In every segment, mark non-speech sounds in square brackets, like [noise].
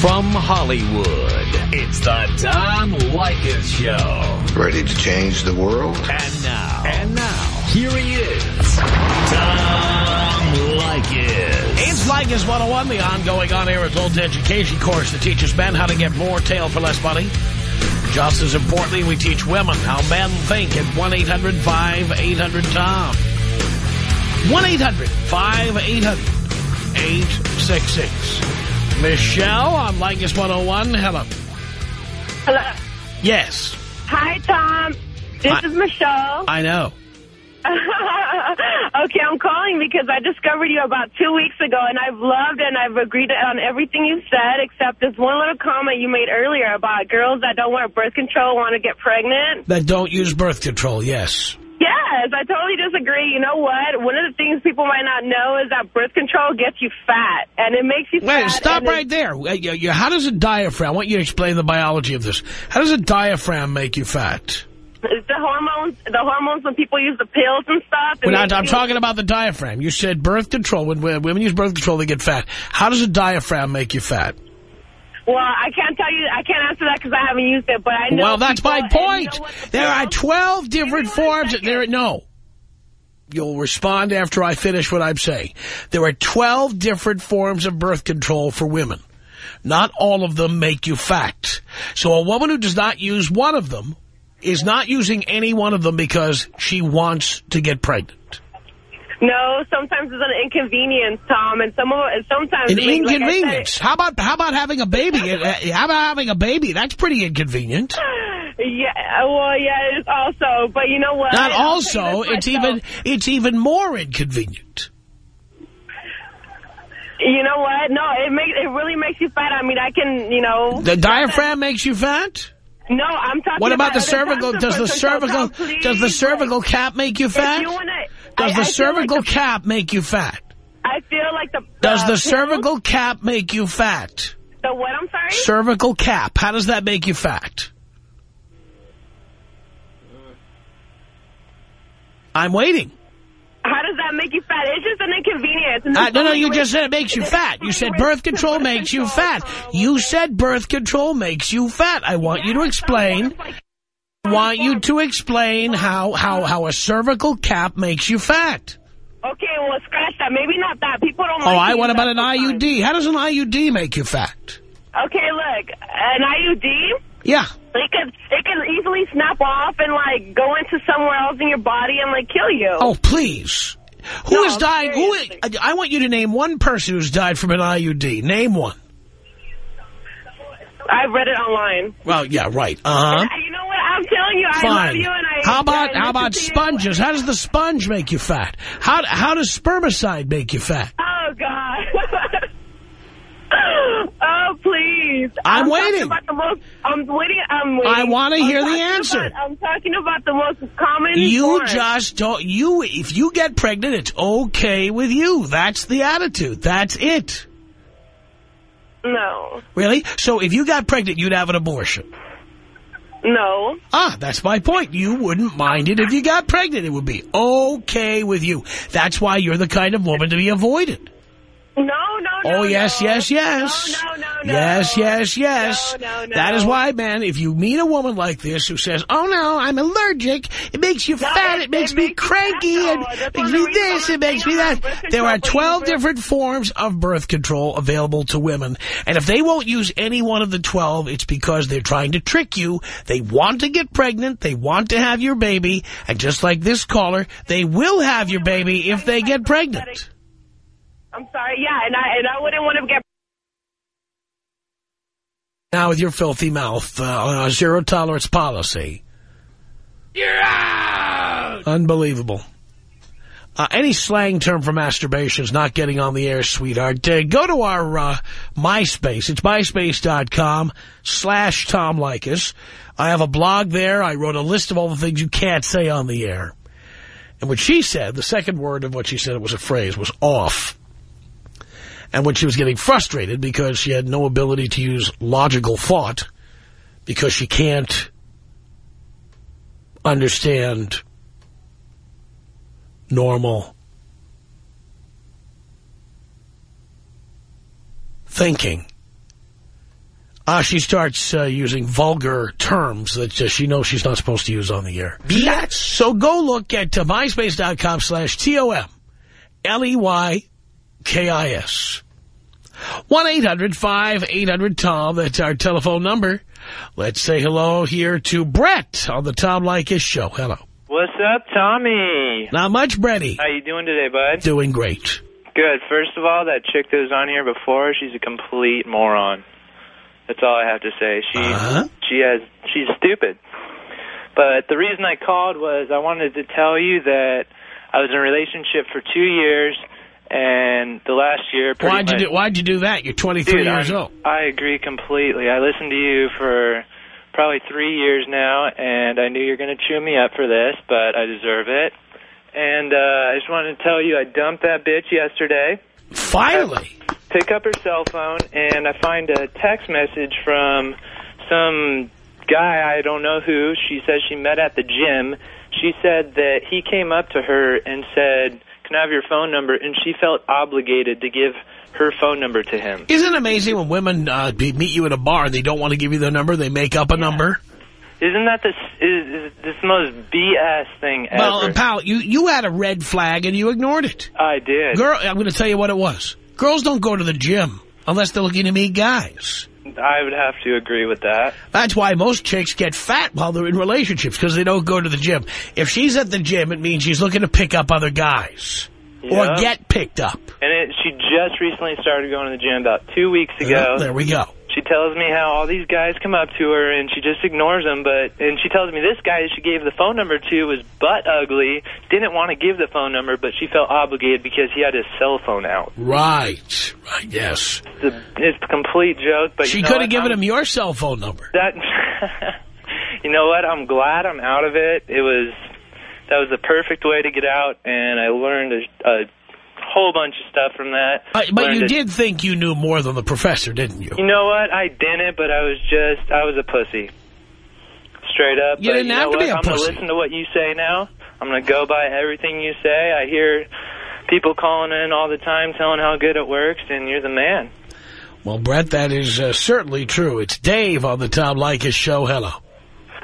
From Hollywood, it's the Tom Leykis Show. Ready to change the world? And now. And now. Here he is. Tom Leykis. It's Leykis 101, the ongoing on-air adult education course that teaches men how to get more tail for less money. Just as importantly, we teach women how men think at 1-800-5800-TOM. 1-800-5800-866. Michelle on Leykis 101. Hello. Hello. Yes. Hi, Tom. This Hi. is Michelle. I know. [laughs] okay, I'm calling because I discovered you about two weeks ago, and I've loved and I've agreed on everything you said, except this one little comment you made earlier about girls that don't wear birth control want to get pregnant. That don't use birth control, yes. Yes, I totally disagree. You know what? One of the things people might not know is that birth control gets you fat, and it makes you Wait, fat. stop right there. Wait, you- you- How does a diaphragm, I want you to explain the biology of this. How does a diaphragm make you fat? It's the hormones, the hormones when people use the pills and stuff. We're not, I'm talking about the diaphragm. You said birth control. When when women use birth control, they get fat. How does a diaphragm make you fat? Well, I can't tell you, I can't answer that because I haven't used it, but I know Well, that's people, my and you know point. the There are 12 different Give me one forms. There, no. You'll respond after I finish what I'm saying. There are 12 different forms of birth control for women. Not all of them make you fat. So a woman who does not use one of them is not using any one of them because she wants to get pregnant. No, sometimes it's an inconvenience, Tom, and some of sometimes An makes- like said, inconvenience. How about how about having a baby? Uh, How about having a baby? That's pretty inconvenient. [sighs] yeah, well, yeah, it's also, but you know what? Not also, it's myself. even it's even more inconvenient. You know what? No, it makes it really makes you fat. I mean, I can, you know. The diaphragm makes you fat. No, I'm talking. What about the cervical? Does the cervical please. does the cervical cap make you fat? you wanna, Does I, the I cervical like the, cap make you fat? I feel like the. Does uh, the pills- cervical cap make you fat? The what? I'm sorry. Cervical cap. How does that make you fat? I'm waiting. Just an. And Uh, no, no, you just said it makes you [laughs] fat. You said birth control makes you fat. You said birth control makes you fat. I want you to explain. I want you to explain how, how, how a cervical cap makes you fat. Okay, well, scratch that. Maybe not that. People don't Oh, I, what about an sometimes. IUD? How does an IUD make you fat? Okay, look, an IUD, Yeah. it could, it could easily snap off and, like, go into somewhere else in your body and, like, kill you. Oh, please. Who No, has died? Who? I want you to name one person who's died from an IUD. Name one. I've read it online. Well, yeah, right. Uh-huh. You know what? I'm telling you, I love you and I... How about I how about sponges? How does the sponge make you fat? How how does spermicide make you fat? Oh, God. [coughs] oh, please. I'm talking waiting. About the most, I'm waiting. I'm waiting. I wanna hear the answer. About, I'm talking about the most common You form. just don't. You if you get pregnant, it's okay with you. That's the attitude. That's it. No. Really? So if you got pregnant, you'd have an abortion. No. Ah, that's my point. You wouldn't mind it if you got pregnant. It would be okay with you. That's why you're the kind of woman to be avoided. No, no, no. Oh, yes, no. yes, yes. No, no, no, no. Yes, yes, yes. No, no, no. That is why, man, if you meet a woman like this who says, oh, no, I'm allergic, it makes you fat, it- it makes it me makes cranky, and. That's makes me this, it makes me that. There are 12 different forms of birth control available to women, and if they won't use any one of the 12, it's because they're trying to trick you. They want to get pregnant, they want to have your baby, and just like this caller, they will have your baby if they get pregnant. I'm sorry. Yeah, and I and I wouldn't want to get. Now with your filthy mouth uh, on zero tolerance policy. You're out! Unbelievable. Uh, any slang term for masturbation is not getting on the air, sweetheart. Uh, go to our uh, MySpace. It's myspace.com slash Tom Leykis. I have a blog there. I wrote a list of all the things you can't say on the air. And what she said, the second word of what she said, it was a phrase, was off. And when she was getting frustrated because she had no ability to use logical thought because she can't understand normal thinking, uh, she starts uh, using vulgar terms that uh, she knows she's not supposed to use on the air. So go look at uh, myspace.com slash T-O-M-L-E-Y-K-I-S. 1-800-5800-TOM. That's our telephone number. Let's say hello here to Brett on the Tom Leykis show. Hello. What's up, Tommy? Not much, Bretty. How you doing today, bud? Doing great. Good. First of all, that chick that was on here before, she's a complete moron. That's all I have to say. She Uh-huh. she has she's stupid. But the reason I called was I wanted to tell you that I was in a relationship for two years, and the last year. Pretty Why'd you do, why'd you do that? You're 23 Dude, years I'm- old. I agree completely. I listened to you for probably three years now, and I knew you were going to chew me up for this, but I deserve it. And uh, I just wanted to tell you I dumped that bitch yesterday. Finally. Pick up her cell phone, and I find a text message from some guy, I don't know who. She says she met at the gym. She said that he came up to her and said, can I have your phone number? And she felt obligated to give her phone number to him. Isn't it amazing when women uh, meet you at a bar and they don't want to give you their number, they make up a number? Isn't that the is, is this most BS thing ever? Well, pal, you, you had a red flag and you ignored it. I did. Girl, I'm going to tell you what it was. Girls don't go to the gym unless they're looking to meet guys. I would have to agree with that. That's why most chicks get fat while they're in relationships, because they don't go to the gym. If she's at the gym, it means she's looking to pick up other guys. Or get picked up. And it, she just recently started going to the gym about two weeks ago. There we go. She tells me how all these guys come up to her and she just ignores them. But and she tells me this guy she gave the phone number to was butt ugly, didn't want to give the phone number, but she felt obligated because he had his cell phone out. Right. Right, yes. It's a, it's a complete joke. But She you know could have given I'm- him your cell phone number. that. [laughs] you know what? I'm glad I'm out of it. It was that was the perfect way to get out, and I learned a, a whole bunch of stuff from that. But, but Learned you to- did think you knew more than the professor, didn't you? You know what? I didn't, but I was just I was a pussy. Straight up. You But didn't know have to what? be a I'm pussy. gonna listen to what you say now. I'm gonna go by everything you say. I hear people calling in all the time telling how good it works, and you're the man. Well, Brett, that is uh, certainly true. It's Dave on the Tom Leykis show. Hello.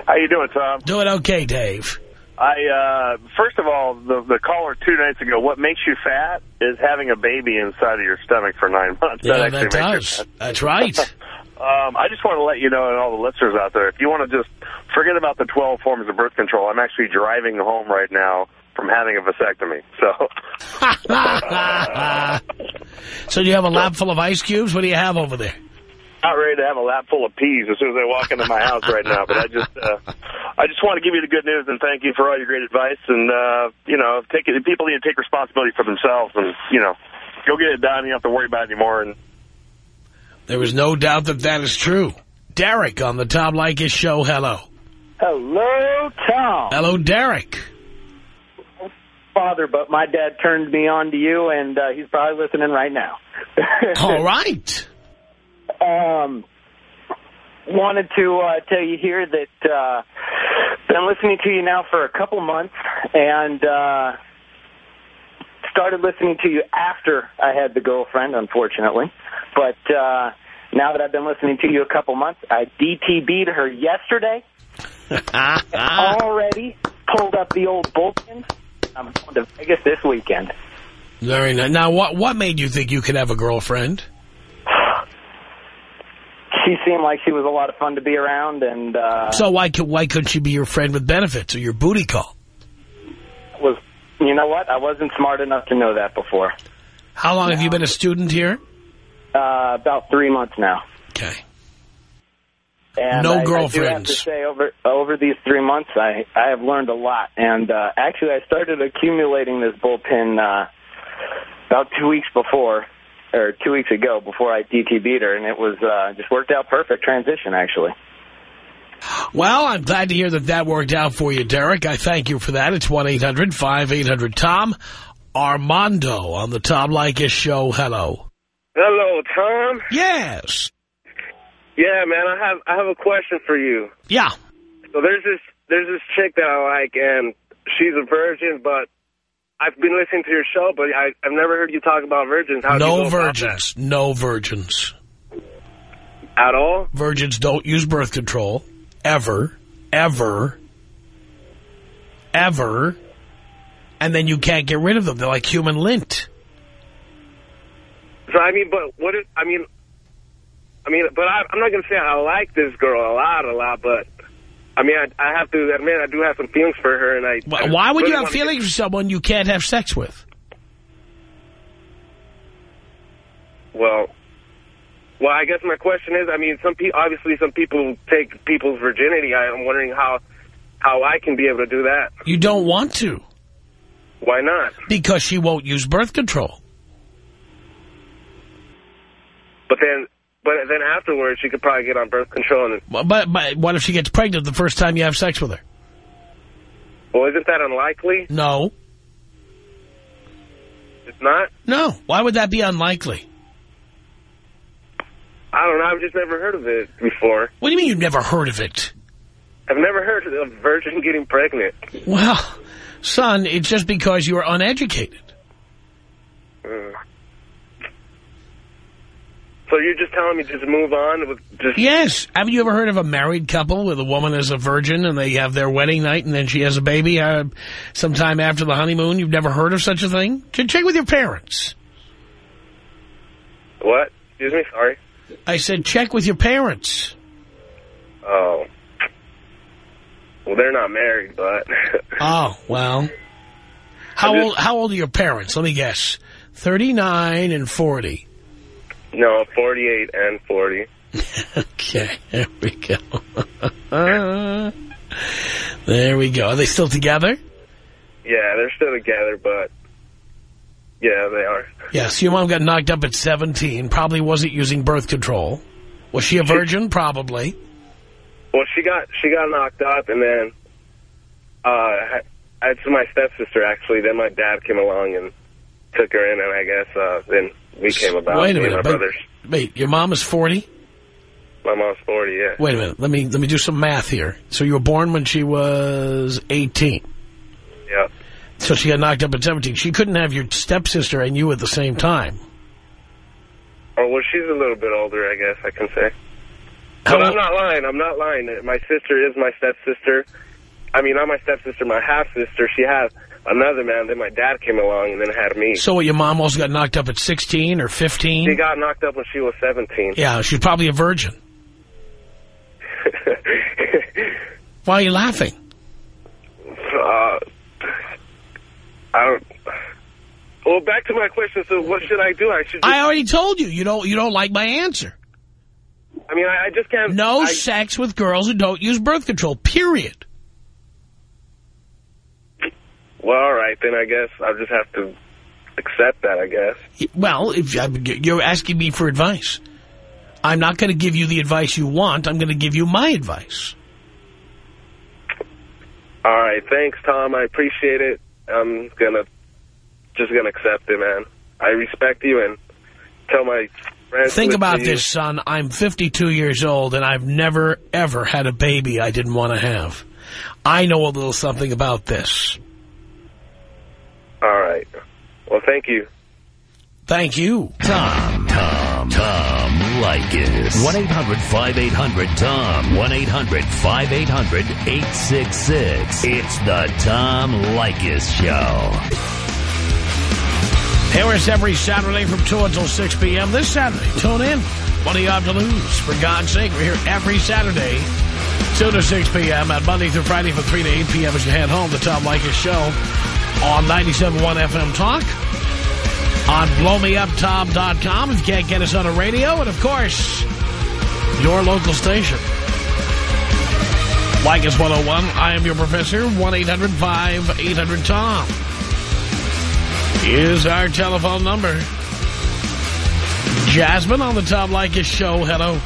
How you doing, Tom? Doing okay, Dave. I uh first of all, the the caller two nights ago. What makes you fat is having a baby inside of your stomach for nine months. Yeah, actually that does. That's right. [laughs] Um, I just want to let you know, and all the listeners out there, if you want to just forget about the 12 forms of birth control, I'm actually driving home right now from having a vasectomy. So, [laughs] so do you have a lap full of ice cubes? What do you have over there? Not ready to have a lap full of peas as soon as I walk into my house right now. But I just, uh, I just want to give you the good news and thank you for all your great advice. And uh, you know, take it. People need to take responsibility for themselves, and you know, go get it done. You don't have to worry about it anymore. And There is no doubt that that is true. Derek on the Tom Leykis show. Hello. Hello, Tom. Hello, Derek. Father, but my dad turned me on to you, and uh, he's probably listening right now. [laughs] All right. Um, wanted to uh, tell you here that uh, been listening to you now for a couple months, and uh, started listening to you after I had the girlfriend, unfortunately. But uh, now that I've been listening to you a couple months, I DTB'd her yesterday. [laughs] Already pulled up the old bullpen. I'm going to Vegas this weekend. Very nice. Now, what what made you think you could have a girlfriend? She seemed like she was a lot of fun to be around, and uh, So why could why couldn't she be your friend with benefits or your booty call? was you know what? I wasn't smart enough to know that before. How long have you been a student here? Uh, about three months now. Okay. And No I, I do have girlfriends. to say, over over these three months, I I have learned a lot. And uh, actually, I started accumulating this bullpen uh, about two weeks before, or two weeks ago, before I DT beat her, and it was uh, just worked out perfect transition, actually. Well, I'm glad to hear that that worked out for you, Derek. I thank you for that. It's 1-800-5800-TOM. Armando on the Tom Leykis show. Hello. hello, Tom. Yes. Yeah, man, I have I have a question for you. Yeah. So there's this there's this chick that I like, and she's a virgin, but I've been listening to your show, but I, I've never heard you talk about virgins. How No virgins. No virgins. At all? Virgins don't use birth control. Ever. Ever. Ever. And then you can't get rid of them. They're like human lint. So, I mean, but what I mean, I mean, but I, I'm not going to say I like this girl a lot, a lot, but I mean, I, I have to admit I do have some feelings for her, and I. Why, I why would really you have feelings Get, for someone you can't have sex with? well, well, I guess my question is, I mean, some people obviously some people take people's virginity. I, I'm wondering how how I can be able to do that. You don't want to. Why not? Because she won't use birth control. But then, but then afterwards, she could probably get on birth control. And But, but, but what if she gets pregnant the first time you have sex with her? well, isn't that unlikely? No. It's not. No. Why would that be unlikely? I don't know. I've just never heard of it before. What do you mean you've never heard of it? I've never heard of a virgin getting pregnant. Well, son, it's just because you're uneducated. Uh. So you're just telling me just move on with just Yes. Haven't you ever heard of a married couple where the woman is a virgin and they have their wedding night and then she has a baby uh, sometime after the honeymoon? You've never heard of such a thing? Check with your parents. what? Excuse me. Sorry. I said check with your parents. Oh. Well, they're not married, but [laughs] Oh, well. How just- old, how old are your parents? Let me guess. 39 and 40. No, 48 and 40. [laughs] Okay, there we go. [laughs] there we go. Are they still together? Yeah, they're still together, but yeah, they are. Yes, your mom got knocked up at 17, probably wasn't using birth control. Was she a virgin? Probably. Well, she got she got knocked up, and then uh, it's my stepsister actually. Then my dad came along and took her in, and I guess uh, then we came about. Wait a minute. my but- brothers. wait, your mom is 40? My mom's 40. Yeah. Wait a minute. Let me let me do some math here. So you were born when she was 18. Yeah. So she got knocked up at 17. She couldn't have your stepsister and you at the same time. Oh well, she's a little bit older, I guess I can say. How But I'm not lying. I'm not lying. My sister is my stepsister. I mean, not my stepsister, my half-sister. She had another man. Then my dad came along and then had me. So what, your mom also got knocked up at 16 or 15? She got knocked up when she was 17. Yeah, she's probably a virgin. [laughs] Why are you laughing? uh, I don't... Well, back to my question. So what should I do? I should just... I already told you. You don't you don't like my answer. I mean, I, I just can't... No I, sex with girls who don't use birth control, period. Well, all right. Then I guess I'll just have to accept that, I guess. Well, if uh, you're asking me for advice. I'm not going to give you the advice you want. I'm going to give you my advice. All right. Thanks, Tom. I appreciate it. I'm going to... Just going to accept it, man. I respect you and tell my friends... Think about you. this, son. I'm 52 years old, and I've never, ever had a baby I didn't want to have. I know a little something about this. All right. Well, thank you. Thank you. Tom, Tom, Tom Leykis. 1-800-5800-TOM. 1-800-5800-866. It's the Tom Leykis Show. Here is every Saturday from 2 until 6 p.m. This Saturday, tune in. What do you have to lose? For God's sake, we're here every Saturday, 2 to 6 p.m. and Monday through Friday from 3 to 8 p.m. as you head home. The Tom Leykis Show on 97.1 FM Talk. On blowmeuptom.com if you can't get us on a radio. And, of course, your local station. Leykis 101, I am your professor, 1-800-5800-TOM is our telephone number. Jasmine on the Tom Leykis show. Hello.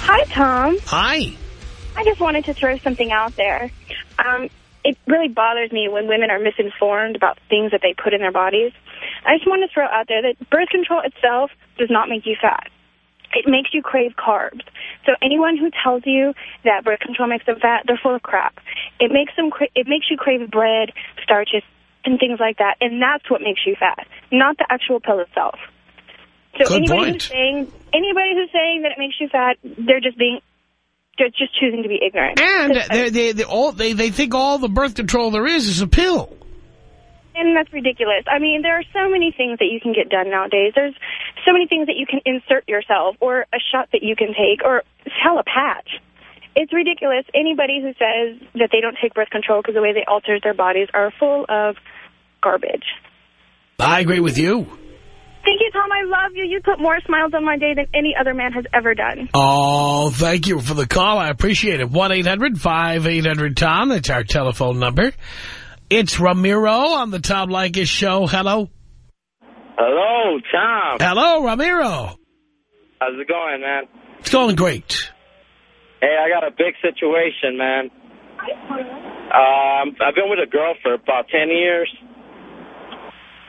Hi, Tom. Hi. I just wanted to throw something out there. Um, it really bothers me when women are misinformed about things that they put in their bodies. I just want to throw out there that birth control itself does not make you fat. It makes you crave carbs. So anyone who tells you that birth control makes them fat, they're full of crap. It makes them cra it makes you crave bread, starches, and things like that, and that's what makes you fat, not the actual pill itself. So Good anybody point. who's saying anybody who's saying that it makes you fat, they're just being, just choosing to be ignorant. And they, they, they, all, they, they think all the birth control there is is a pill. And that's ridiculous. I mean, there are so many things that you can get done nowadays. There's so many things that you can insert yourself or a shot that you can take or hell, a patch. It's ridiculous. Anybody who says that they don't take birth control because the way they alter their bodies are full of garbage. I agree with you. Thank you, Tom. I love you. You put more smiles on my day than any other man has ever done. Oh, thank you for the call. I appreciate it. 1-800-5800-TOM. That's our telephone number. It's Ramiro on the Tom Leykis show. Hello. Hello, Tom. Hello, Ramiro. How's it going, man? It's going great. Hey, I got a big situation, man. Um, I've been with a girl for about 10 years.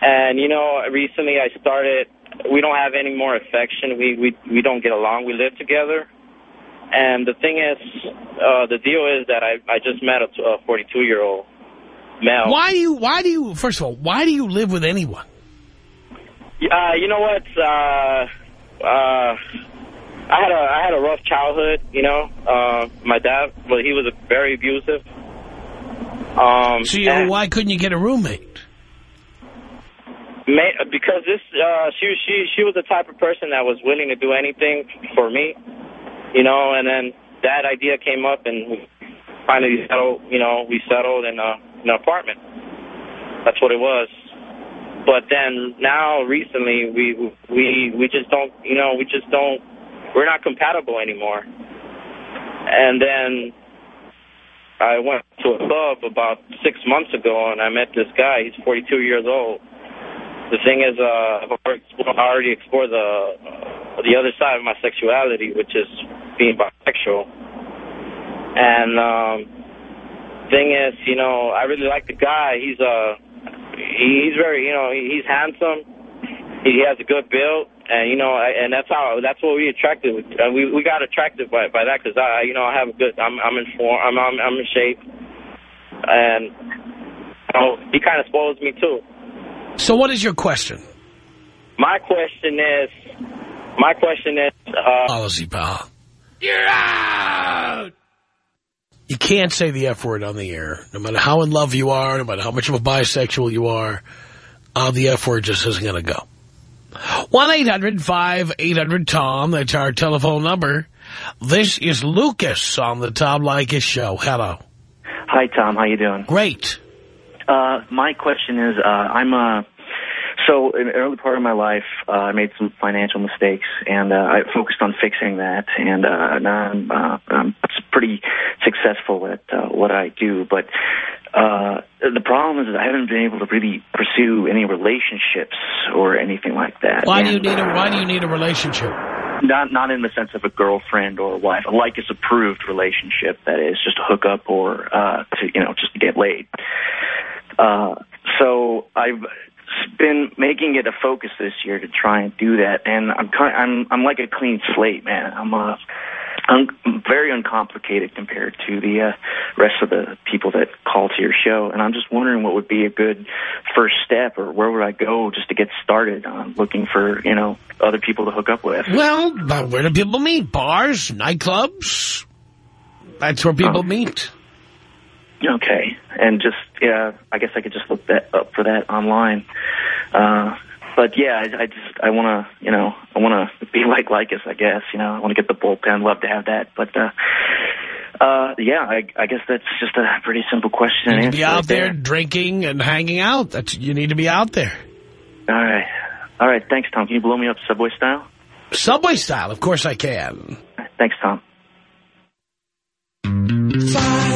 And, you know, recently I started, we don't have any more affection. We, we, we don't get along. We live together. And the thing is, uh, the deal is that I, I just met a 42-year-old male. Why do you, why do you, first of all, why do you live with anyone? Uh, you know what? Uh, uh, I had a I had a rough childhood. You know, uh, my dad, well, he was a very abusive. Um, So, you know, why couldn't you get a roommate? Ma because this, uh, she she she was the type of person that was willing to do anything for me. You know, and then that idea came up, and we finally settled. You know, we settled in, a, in an apartment. That's what it was. But then now recently we we we just don't you know we just don't we're not compatible anymore. And then I went to a club about six months ago and I met this guy. He's 42 years old. The thing is, uh, I've already explored, I the uh, the other side of my sexuality, which is being bisexual. And um, thing is, you know, I really like the guy. He's uh he's very, you know, he's handsome. He has a good build, and you know, and that's how that's what we attracted. Uh, we we got attracted by by that because I, you know, I have a good. I'm I'm in form. I'm I'm, I'm in shape, and you know, he kind of spoils me too. So what is your question? My question is, my question is, uh, Policy, pal. You're out! You can't say the F word on the air. No matter how in love you are, no matter how much of a bisexual you are, uh, the F word just isn't going to go. 1-800-5800-TOM. That's our telephone number. This is Lucas on the Tom Leykis Show. Hello. Hi, Tom. How you doing? Great. Uh, my question is, uh, I'm uh, so in the early part of my life, uh, I made some financial mistakes, and uh, I focused on fixing that. And uh, now I'm, uh, I'm pretty successful at uh, what I do. But uh, the problem is, that I haven't been able to really pursue any relationships or anything like that. Why do you need a uh, Why do you need a relationship? not not in the sense of a girlfriend or a wife, a like is approved relationship that is just a hookup or uh to you know just to get laid. Uh so I've been making it a focus this year to try and do that and I'm kind I'm I'm like a clean slate, man. I'm uh I'm very uncomplicated compared to the uh, rest of the people that call to your show, and I'm just wondering what would be a good first step, or where would I go just to get started on looking for you know other people to hook up with. Well, where do people meet? Bars, nightclubs? That's where people Oh. meet. Okay, and just yeah, I guess I could just look that up for that online. Uh, but yeah, I, I just I want to you know I want to be [laughs] like Leykis, I guess you know I want to get the bullpen, love to have that, but uh, uh, yeah, I, I guess that's just a pretty simple question. You and need to be out right there drinking and hanging out. That's You need to be out there. All right, all right. Thanks, Tom. Can you blow me up subway style? Subway style, of course I can. Thanks, Tom. Get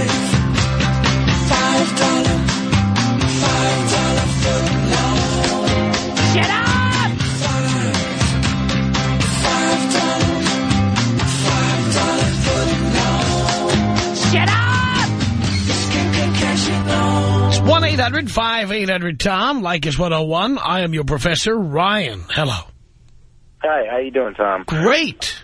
800-5800-TOM. Leykis 101. I am your professor, Ryan. Hello. Hi. How you doing, Tom? Great.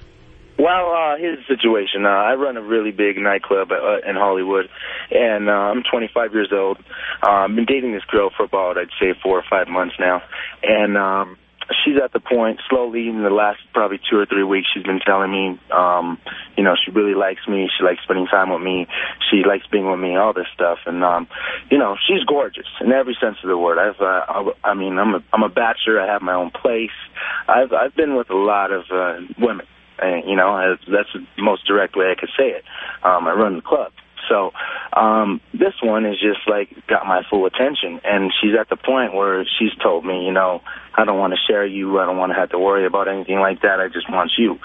Well, uh, here's the situation. Uh, I run a really big nightclub uh, in Hollywood, and uh, I'm 25 years old. Uh, I've been dating this girl for about, I'd say, four or five months now. And um, she's at the point, slowly, in the last probably two or three weeks, she's been telling me, um, you know, she really likes me. She likes spending time with me. She likes being with me, all this stuff. And, um, you know, she's gorgeous in every sense of the word. I've, uh, I, I mean, I'm a, I'm a bachelor. I have my own place. I've, I've been with a lot of uh, women. And, you know, that's the most direct way I could say it. Um, I run the club. So um, this one is just like got my full attention, and she's at the point where she's told me, you know, I don't want to share you. I don't want to have to worry about anything like that. I just want you.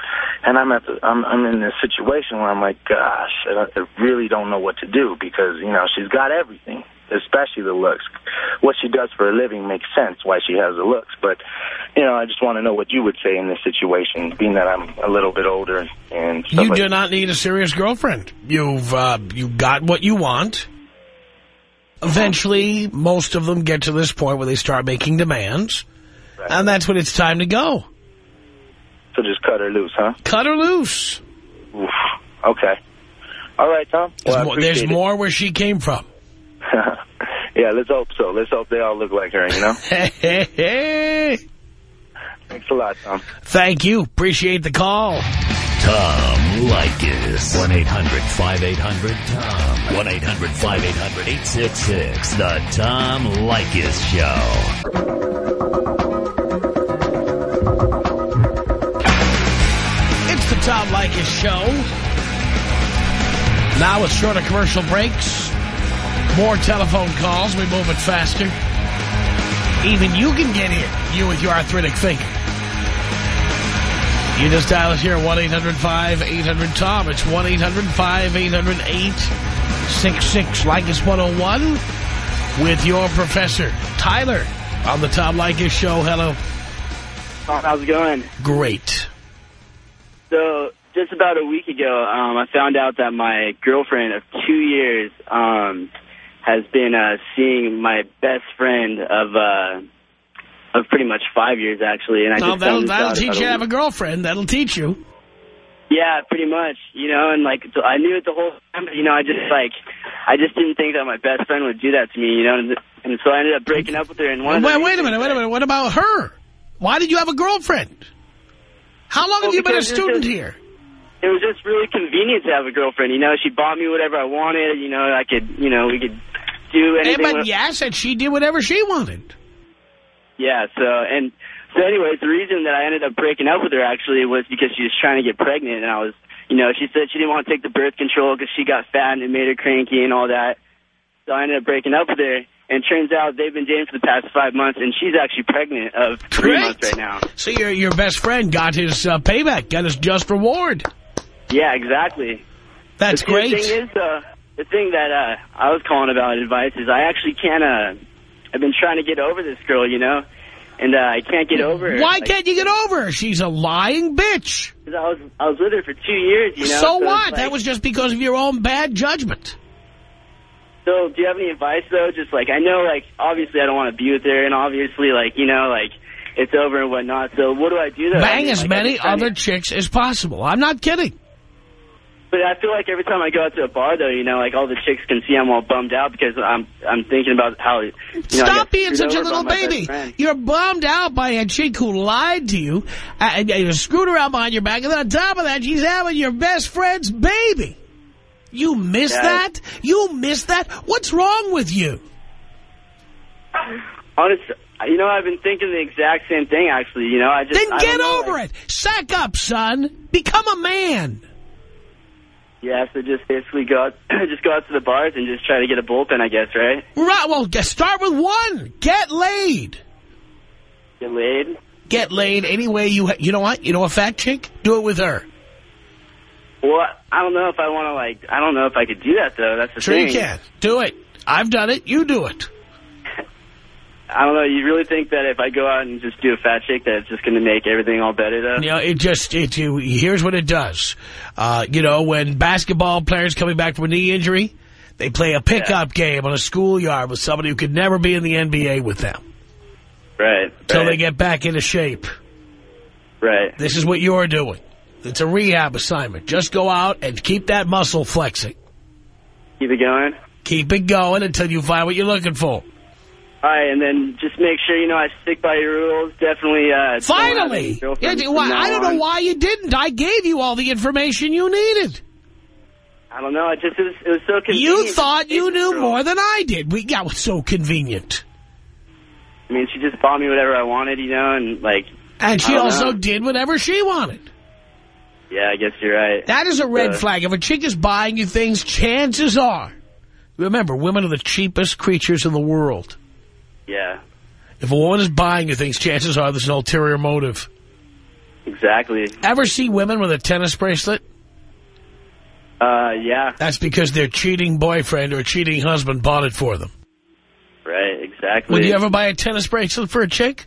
And I'm at the, I'm I'm in this situation where I'm like, gosh, I, I really don't know what to do because you know she's got everything especially the looks. What she does for a living makes sense why she has the looks. But, you know, I just want to know what you would say in this situation, being that I'm a little bit older. and You like do not need a serious girlfriend. You've uh, you got what you want. Eventually, most of them get to this point where they start making demands. Right. And that's when it's time to go. So just cut her loose, huh? Cut her loose. Oof. Okay. All right, Tom. Well, there's, more, there's more where she came from. [laughs] yeah, let's hope so. Let's hope they all look like her, you know? [laughs] Hey, thanks a lot, Tom. Thank you. Appreciate the call. Tom Leykis. 1-800-5800-TOM. 1-800-5800-866. The Tom Leykis Show. It's the Tom Leykis Show. Now with shorter commercial breaks. More telephone calls. We move it faster. Even you can get in, you with your arthritic finger. You just dial us here, 1-800-5800-TOM. It's 1-800-5800-866. Leykis 101 with your professor, Tyler, on the Tom Leykis Show. Hello. Tom, how's it going? Great. So, just about a week ago, um, I found out that my girlfriend of two years um, has been uh, seeing my best friend of uh, of pretty much five years, actually. And I no, just that'll, that'll teach you to have a girlfriend. That'll teach you. Yeah, pretty much. You know, and like so I knew it the whole time, but you know, I just like I just didn't think that my best friend would do that to me. You know, and, and so I ended up breaking up with her. And one wait, wait a minute, wait a minute. What about her? Why did you have a girlfriend? How long well, have you been a student here? It was just really convenient to have a girlfriend. You know, she bought me whatever I wanted. You know, I could, you know, we could do anything. Hey, but yes, and she did whatever she wanted. Yeah, so, and so anyways, the reason that I ended up breaking up with her actually was because she was trying to get pregnant, and I was, you know, she said she didn't want to take the birth control because she got fat and it made her cranky and all that. So I ended up breaking up with her, and turns out they've been dating for the past five months, and she's actually pregnant of three Great. months right now. So your your best friend got his uh, payback, got his just reward. Yeah, exactly. That's the great. The thing is, uh, the thing that uh, I was calling about advice is I actually can't, uh, I've been trying to get over this girl, you know, and uh, I can't get over her. Why like, can't you get over her? She's a lying bitch. I was, I was with her for two years, you know. So, so what? Like, that was just because of your own bad judgment. So do you have any advice, though? Just like, I know, like, obviously I don't want to be with her, and obviously, like, you know, like, it's over and whatnot. So what do I do, though? Bang I mean, as like, many other to... chicks as possible. I'm not kidding. But I feel like every time I go out to a bar, though, you know, like all the chicks can see I'm all bummed out because I'm I'm thinking about how, you know, Stop being such a little baby. You're bummed out by a chick who lied to you and you screwed around behind your back, and then on top of that, she's having your best friend's baby. You miss Yeah. that? You miss that? What's wrong with you? Honest, you know, I've been thinking the exact same thing, actually. You know, I just Then get over it. Sack up, son. Become a man. Yeah, so just basically go out, [clears throat] just go out to the bars and just try to get a bullpen, I guess, right? Right, well, start with one. Get laid. Get laid. Get laid any way you... Ha you know what? You know a fat chick? Do it with her. Well, I don't know if I want to, like, I don't know if I could do that, though. That's the Sure thing. you can. Do it. I've done it. You do it. I don't know. You really think that if I go out and just do a fat shake, that it's just going to make everything all better, though? You know, it just, it, you, here's what it does. Uh, you know, when basketball players coming back from a knee injury, they play a pickup game on a schoolyard with somebody who could never be in the NBA with them. Right. Until right. they get back into shape. Right. This is what you're doing. It's a rehab assignment. Just go out and keep that muscle flexing. Keep it going? Keep it going until you find what you're looking for. All right, and then just make sure, you know, I stick by your rules. Definitely. Uh, don't Finally. Yeah, girlfriends why- I don't know why you didn't. I gave you all the information you needed. I don't know. It just it was, it was so convenient. You thought you knew more than I did. We got so convenient. I mean, she just bought me whatever I wanted, you know, and like. And she also know. did whatever she wanted. Yeah, I guess you're right. That is a red Uh, flag. If a chick is buying you things, chances are. Remember, women are the cheapest creatures in the world. Yeah, If a woman is buying you things, chances are there's an ulterior motive. exactly. Ever see women with a tennis bracelet? Uh, yeah, That's because their cheating boyfriend or cheating husband bought it for them. right, exactly. Would you ever buy a tennis bracelet for a chick?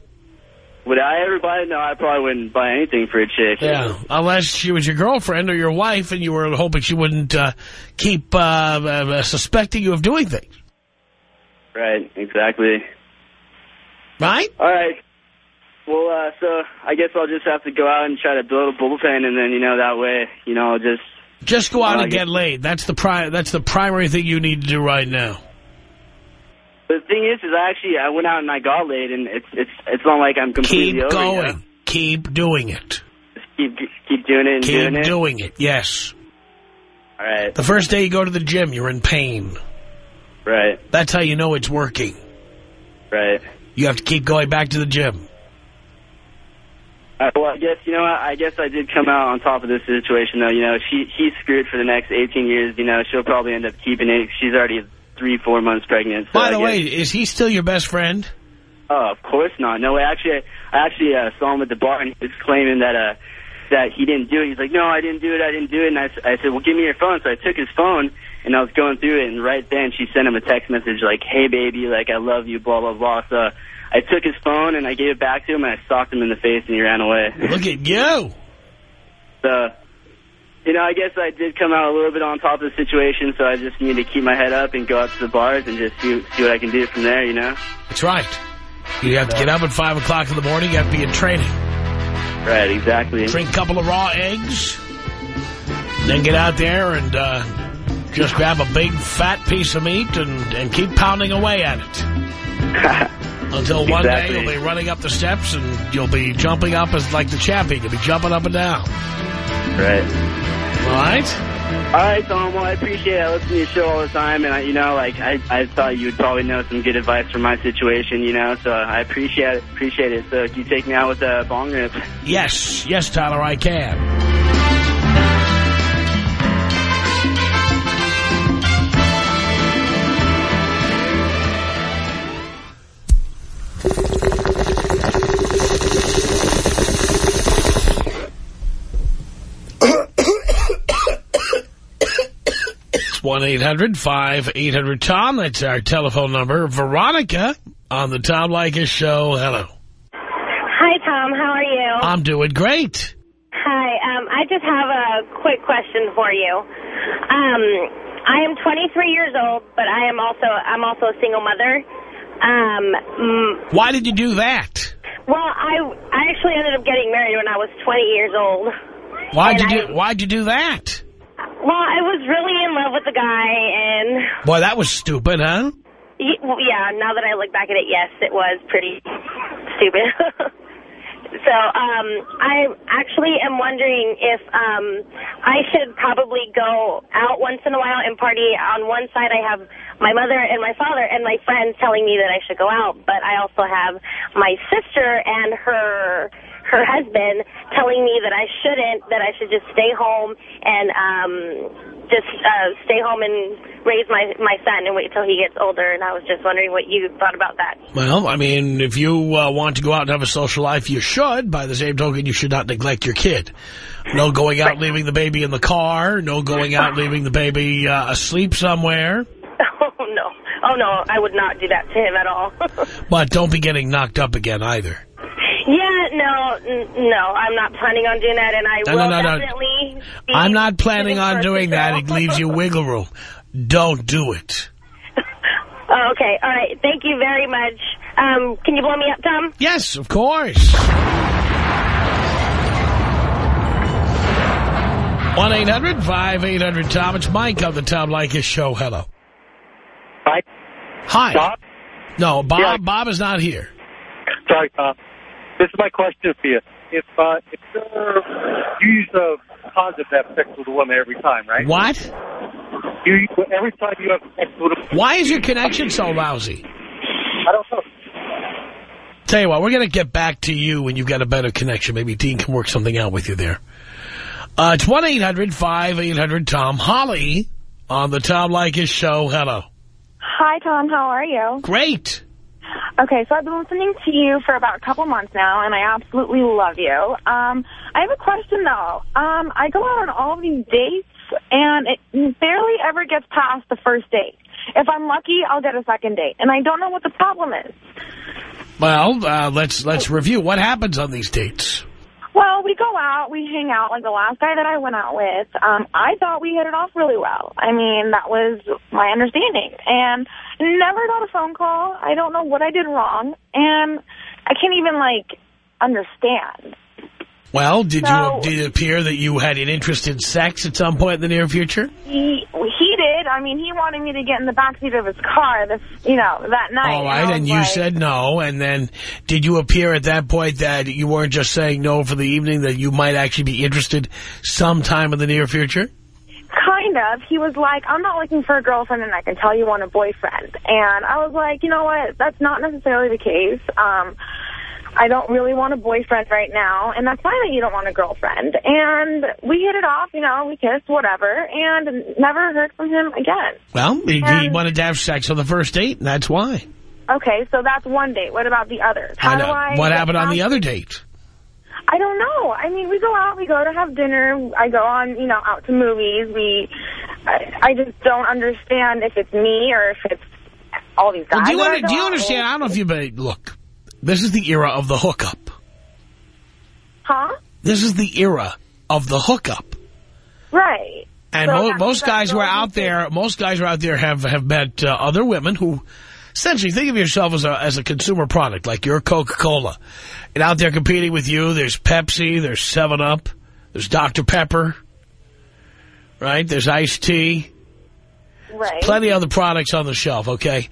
Would I ever buy it? No, I probably wouldn't buy anything for a chick. Yeah, unless she was your girlfriend or your wife and you were hoping she wouldn't uh, keep uh, uh, suspecting you of doing things. Right, exactly. Right? All right. Well, uh, so I guess I'll just have to go out and try to build a bullpen, and then you know that way, you know, I'll just Just go out I and guess- get laid. That's the pri That's the primary thing you need to do right now. The thing is, is I actually I went out and I got laid, and it's it's it's not like I'm completely Keep going. know? Keep doing it. Just keep keep doing it and Keep doing it. doing it. Yes. All right, The first day you go to the gym, you're in pain. right, That's how you know it's working. right. You have to keep going back to the gym. Uh, well, I guess you know. I guess I did come out on top of this situation, though. You know, she he's screwed for the next 18 years. You know, she'll probably end up keeping it. She's already three, four months pregnant. So By the way, is he still your best friend? Oh, of course not. No. Actually, I actually uh, saw him at the bar, and he was claiming that uh, that he didn't do it. He's like, "No, I didn't do it. I didn't do it." And I, I said, "Well, give me your phone." So I took his phone, and I was going through it, and right then she sent him a text message like, "Hey, baby, like I love you," blah blah blah. So I took his phone and I gave it back to him, and I socked him in the face, and he ran away. Look at you. [laughs] So, you know, I guess I did come out a little bit on top of the situation, so I just need to keep my head up and go out to the bars and just see, see what I can do from there, you know? That's right. You have to get up at 5 o'clock in the morning. You have to be in training. Right, exactly. Drink a couple of raw eggs. Then get out there and uh, just grab a big fat piece of meat and, and keep pounding away at it. [laughs] Until one Exactly. day you'll be running up the steps and you'll be jumping up as like the champion. You'll be jumping up and down. Right. All right? All right, Tom. Well, I appreciate it. I listen to your show all the time, and I, you know, like I, I thought you would probably know some good advice for my situation, you know. So I appreciate it. Appreciate it. So can you take me out with a bong rip? Yes. Yes, Tyler, I can. 1-800-5800-TOM. That's our telephone number. Veronica on the Tom Leykis Show. Hello. Hi, Tom. How are you? I'm doing great. Hi. Um, I just have a quick question for you. Um, I am 23 years old, but I am also I'm also a single mother. Um, Why did you do that? well, I I actually ended up getting married when I was 20 years old. Why'd you And do, I- why'd you do that? Well, I was really in love with the guy, and Boy, that was stupid, huh? yeah. Now that I look back at it, yes, it was pretty stupid. [laughs] so, um, I actually am wondering if um, I should probably go out once in a while and party. On one side, I have my mother and my father and my friends telling me that I should go out, but I also have my sister and her her husband telling me that I shouldn't, that I should just stay home and um, just uh, stay home and raise my my son and wait till he gets older. And I was just wondering what you thought about that. Well, I mean, if you uh, want to go out and have a social life, you should. By the same token, you should not neglect your kid. No going out leaving the baby in the car. No going out [laughs] leaving the baby uh, asleep somewhere. Oh no, oh no, I would not do that to him at all. [laughs] But don't be getting knocked up again either. Yeah, no, no, I'm not planning on doing that, and I No, will no, no, no. definitely. Be I'm not planning on birth to doing that. It leaves you [laughs] wiggle room. Don't do it. Oh, okay, all right. Thank you very much. Um, can you blow me up, Tom? Yes, of course. 1-800-5800-TOM. It's Mike on the Tom Leykis Show. Hello. Hi. Hi. Tom? No, Bob. Yeah. Bob is not here. Sorry, Tom. This is my question for you. If uh, if you're, you use a condom to have sex with a woman every time, right? What? You every time you have sex with a woman. Why is your connection so lousy? I don't know. Tell you what, we're going to get back to you when you've got a better connection. Maybe Dean can work something out with you there. Uh, it's 1-800-5800-TOM. Holly on the Tom Leykis show. Hello. Hi, Tom. How are you? Great. Okay, so I've been listening to you for about a couple months now, and I absolutely love you. Um, I have a question, though. Um, I go out on all these dates, and it barely ever gets past the first date. If I'm lucky, I'll get a second date, and I don't know what the problem is. Well, uh, let's let's review. What happens on these dates? Well, we go out, we hang out. Like the last guy that I went out with, um, I thought we hit it off really well. I mean, that was my understanding. And never got a phone call. I don't know what I did wrong. And I can't even, like, understand. Well, did So- you did it appear that you had an interest in sex at some point in the near future? He, he did. I mean, he wanted me to get in the backseat of his car, this, you know, that night. All right, was and you like- said no, and then did you appear at that point that you weren't just saying no for the evening, that you might actually be interested sometime in the near future? Kind of. He was like, I'm not looking for a girlfriend and I can tell you want a boyfriend. And I was like, you know what? That's not necessarily the case. Um, I don't really want a boyfriend right now. And that's fine that you don't want a girlfriend. And we hit it off, you know, we kissed, whatever. And never heard from him again. Well, he, he wanted to have sex on the first date, and that's why. Okay, so that's one date. What about the other? How I do. I what happened on the other date? I don't know. I mean, we go out, we go to have dinner, I go on, you know, out to movies. We, I, I just don't understand if it's me or if it's all these guys. Do you, under, do you understand? I don't know if you, but look, this is the era of the hookup. Huh? This is the era of the hookup. Right. And So mo most guys who are out there, most guys who are out there have have met uh, other women who, essentially, think of yourself as a as a consumer product, like you're Coca-Cola, and out there competing with you. There's Pepsi, there's Seven Up, there's Dr Pepper, right? There's iced tea, Right. plenty of other products on the shelf. Okay,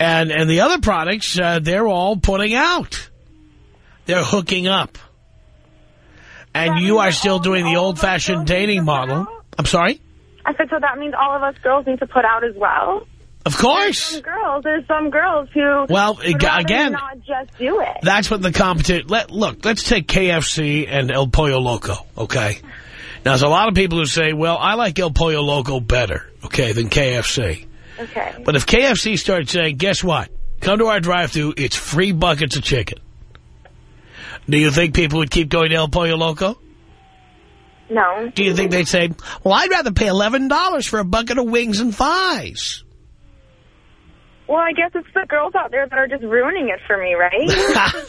and and the other products, uh, they're all putting out. They're hooking up, and you are still doing the old-fashioned dating model. I'm sorry. I said, so that means all of us girls need to put out as well? Of course. Some girls, there's some girls who Well, would ag- rather again- not just do it. That's what the competition... Let, look, let's take KFC and El Pollo Loco, okay? Now, there's a lot of people who say, well, I like El Pollo Loco better, okay, than KFC. Okay. But if KFC starts saying, guess what? Come to our drive-thru, it's free buckets of chicken. Do you think people would keep going to El Pollo Loco? No. Do you think they'd say, well, I'd rather pay $11 for a bucket of wings and thighs? Well, I guess it's the girls out there that are just ruining it for me, right?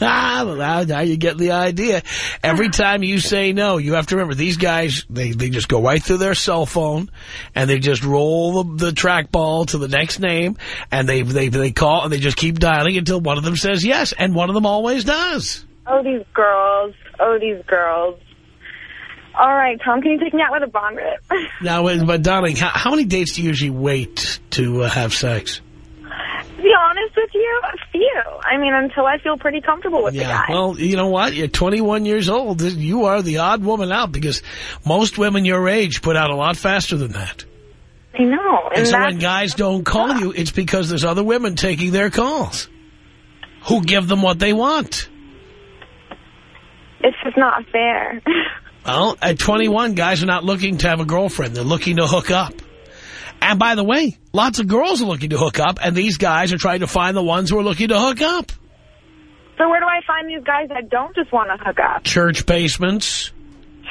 [laughs] well, now, now you get the idea. Every time you say no, you have to remember, these guys, they, they just go right through their cell phone, and they just roll the, the trackball to the next name, and they, they, they call, and they just keep dialing until one of them says yes, and one of them always does. oh, these girls. Oh, these girls. All right, Tom, can you take me out with a bong rip? [laughs] Now, but darling, how, how many dates do you usually wait to uh, have sex? To be honest with you, a few. I mean, until I feel pretty comfortable with the Yeah, guy. well, you know what? You're 21 years old. You are the odd woman out because most women your age put out a lot faster than that. I know. And, And, so when guys don't call you, it's because there's other women taking their calls who give them what they want. it's just not fair. [laughs] Well, at 21, guys are not looking to have a girlfriend. They're looking to hook up. And by the way, lots of girls are looking to hook up, and these guys are trying to find the ones who are looking to hook up. so where do I find these guys that don't just want to hook up? Church basements.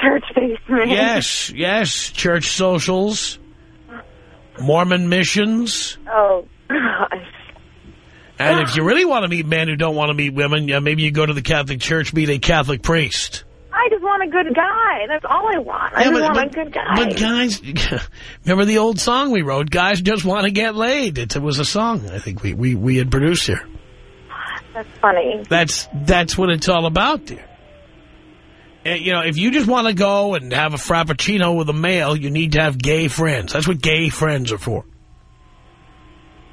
Church basement. Yes, yes. Church socials. Mormon missions. Oh, gosh. And if you really want to meet men who don't want to meet women, yeah, maybe you go to the Catholic Church, meet a Catholic priest. I just want a good guy. That's all I want. I Yeah, just but- want but- a good guy. But guys, [laughs] remember the old song we wrote? Guys just want to get laid. It, it was a song I think we, we, we had produced here. That's funny. That's that's what it's all about, dear. And, you know, if you just want to go and have a frappuccino with a male, you need to have gay friends. That's what gay friends are for.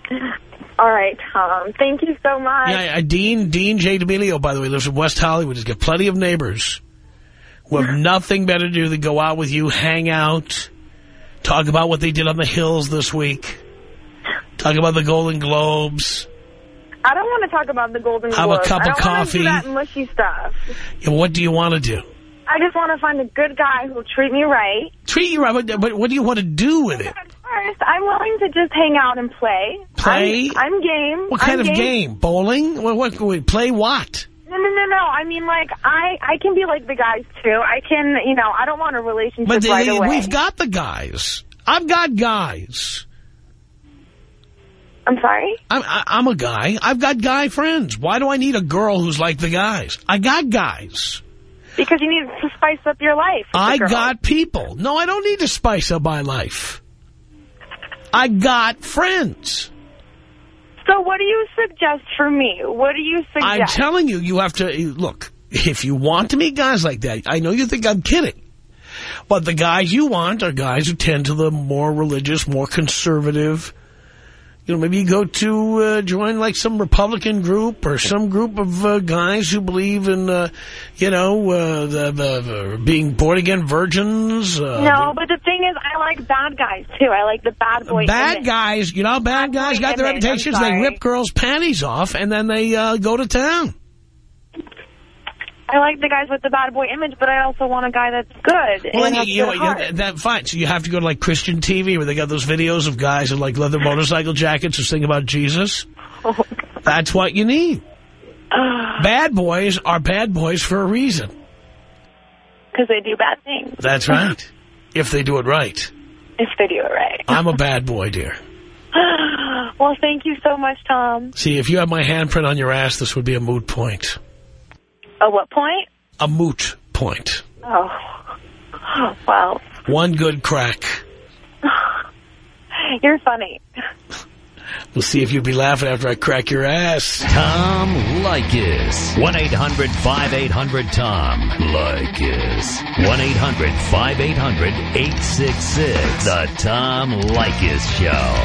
[laughs] All right, Tom. Thank you so much. Yeah, Dean, Dean J. D'Amelio, by the way, lives in West Hollywood. He's got plenty of neighbors who have nothing better to do than go out with you, hang out, talk about what they did on the hills this week, talk about the Golden Globes. I don't want to talk about the Golden Have a Globes. cup I of don't want to coffee. do that mushy stuff. Yeah, what do you want to do? I just want to find a good guy who'll treat me right. Treat you right, but, but what do you want to do with it? First, I'm willing to just hang out and play. Play? I'm, I'm game. What kind I'm of game? Bowling? What, what, what, play what? No, no, no, no. I mean, like, I, I can be like the guys, too. I can, you know, I don't want a relationship But right away. we've got the guys. I've got guys. I'm sorry? I'm, I, I'm a guy. I've got guy friends. Why do I need a girl who's like the guys? I got guys. Because you need to spice up your life. I got people. No, I don't need to spice up my life. I got friends. So what do you suggest for me? What do you suggest? I'm telling you, you have to, look, if you want to meet guys like that, I know you think I'm kidding. But the guys you want are guys who tend to the more religious, more conservative. You know, maybe you go to uh, join like some Republican group or some group of uh, guys who believe in, uh, you know, uh, the, the, being born again virgins. Uh, no, but the thing is, I like bad guys, too. I like the bad boys. Bad image. guys, you know, bad guys got their reputations. They rip girls' panties off and then they uh, go to town. I like the guys with the bad boy image, but I also want a guy that's good. Well, and you, you, know, that fine. So you have to go to like Christian TV where they got those videos of guys in like leather motorcycle jackets who sing about Jesus. [laughs] Oh, that's what you need. [sighs] bad boys are bad boys for a reason. Because they do bad things. That's right. [laughs] if they do it right. If they do it right. [laughs] I'm a bad boy, dear. [sighs] well, thank you so much, Tom. See, if you had my handprint on your ass, this would be a moot point. At what point? A moot point. Oh. Well, One good crack. [laughs] you're funny. We'll see if you'll be laughing after I crack your ass. Tom Leykis. 1-800-5800-TOM. Leykis. 1-800-5800-866. The Tom Leykis Show.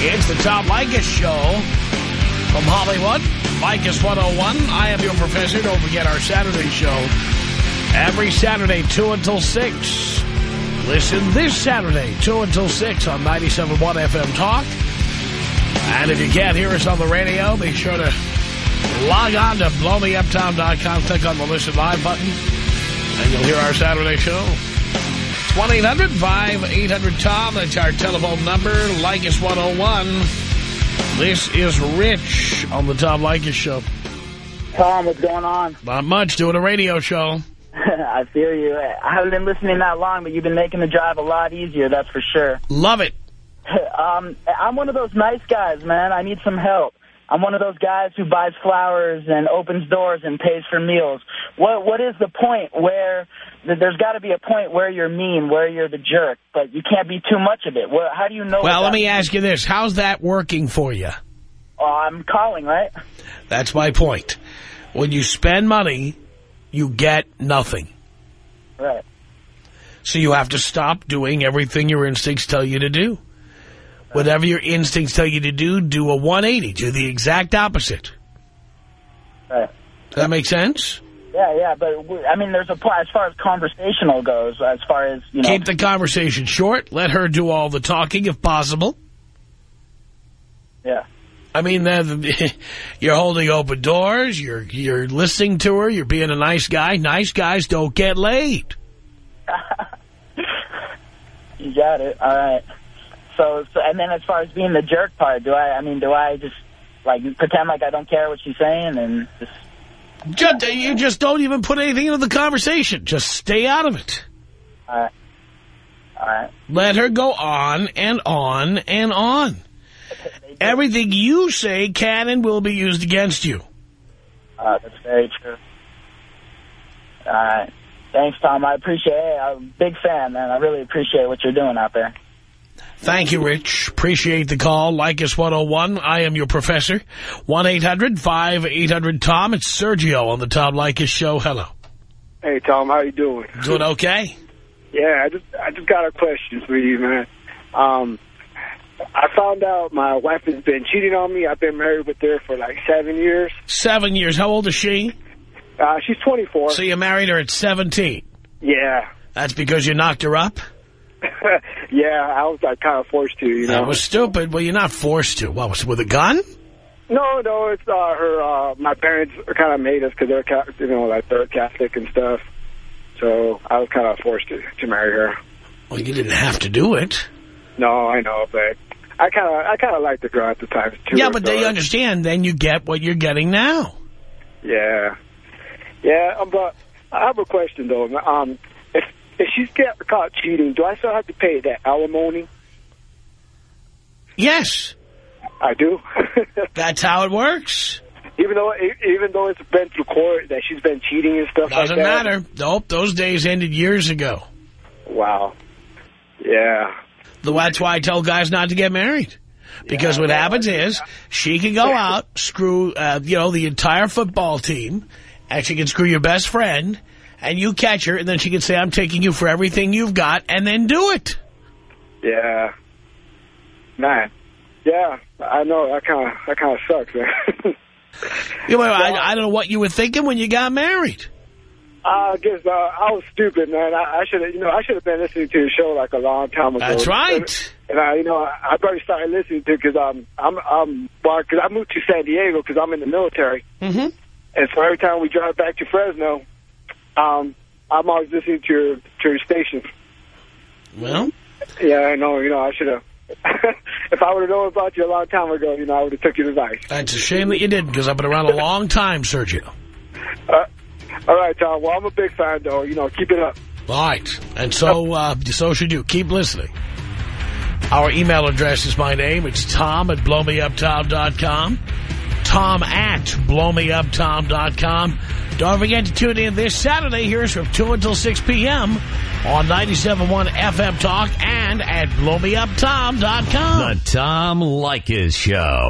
It's the Tom Leykis Show from Hollywood. Leykis 101. I am your professor. Don't forget our Saturday show. Every Saturday, 2 until 6. Listen this Saturday, 2 until 6 on 97.1 FM Talk. And if you can't hear us on the radio, be sure to log on to blowmeuptom.com, click on the Listen Live button, and you'll hear our Saturday show. It's 1-800-5800-TOM. That's our telephone number. Leykis 101. This is Rich on the Tom Leykis Show. Tom, what's going on? Not much, doing a radio show. [laughs] I feel you. I haven't been listening that long, but you've been making the drive a lot easier, that's for sure. Love it. [laughs] um, I'm one of those nice guys, man. I need some help. I'm one of those guys who buys flowers and opens doors and pays for meals. What What is the point where there's got to be a point where you're mean, where you're the jerk, but you can't be too much of it. Well, how do you know? Well, let me ask you this. How's that working for you? Oh, I'm calling, right? That's my point. When you spend money, you get nothing. Right. So you have to stop doing everything your instincts tell you to do. Whatever your instincts tell you to do, do a 180. Do the exact opposite. Right. Does that make sense? Yeah, yeah, but we- I mean, there's a as far as conversational goes. As far as you know, Keep the conversation short. Let her do all the talking if possible. yeah. I mean, [laughs] you're holding open doors. You're you're listening to her. You're being a nice guy. Nice guys don't get laid. [laughs] You got it. All right. So, so, and then as far as being the jerk part, do I? I mean, do I just like pretend like I don't care what she's saying and just? Just, you just don't even put anything into the conversation. Just stay out of it. All right. All right. Let her go on and on and on. Everything you say can and will be used against you. Uh, that's very true. All right. Thanks, Tom. I appreciate it. I'm a big fan, man. I really appreciate what you're doing out there. Thank you, Rich. Appreciate the call. Leykis 101. I am your professor. 1-800-5800-TOM. It's Sergio on the Tom Leykis Show. Hello. Hey, Tom, how you doing? Doing okay? Yeah, I just I just got a question for you, man. Um, I found out my wife has been cheating on me. I've been married with her for like seven years. Seven years. How old is she? Uh, she's 24. So you married her at 17? Yeah. That's because you knocked her up? [laughs] yeah, I was like kind of forced to, you know. That was stupid. Well, you're not forced to. What, was it with a gun? No, no, it's uh, her. Uh, my parents kind of made us because they're, you know, like they're Catholic and stuff. So I was kind of forced to to marry her. Well, you didn't have to do it. No, I know, but I kind of I kind of liked the girl at the time too. yeah, but so they understand. Then you get what you're getting now. Yeah, yeah. Um, but I have a question though. Um, if she's caught cheating, do I still have to pay that alimony? Yes. I do. [laughs] That's how it works. Even though even though it's been through court that she's been cheating and stuff Doesn't like that. matter. Nope, those days ended years ago. Wow. Yeah. That's why I tell guys not to get married. Because what happens is she can go out, screw, uh, you know, the entire football team, and she can screw your best friend, and you catch her, and then she can say, I'm taking you for everything you've got, and then do it. Yeah. Man. Yeah. I know that kind of that kind of sucks, man. You know, I, I don't know what you were thinking when you got married. I guess uh, I was stupid, man. I, I should have, you know, I should have been listening to your show like a long time ago. That's right. And, I, you know, I, I probably started listening to because um, I'm, I'm, well, because I moved to San Diego because I'm in the military, Mm-hmm. and so every time we drive back to Fresno, um, I'm always listening to your to your station. Well, Yeah, I know. You know, I should have. [laughs] if I would have known about you a long time ago, you know, I would have took your advice. It's a shame that you didn't, because I've been around a [laughs] long time, Sergio. Uh, all right, Tom. Well, I'm a big fan, though. You know, keep it up. All right. And so, uh, so should you. Keep listening. Our email address is my name. It's tom at blowmeuptom.com. Tom at blowmeuptom.com. Don't forget to tune in this Saturday. Here's from 2 until 6 p.m. on 97.1 FM Talk and at blowmeuptom.com. The Tom Leykis Show.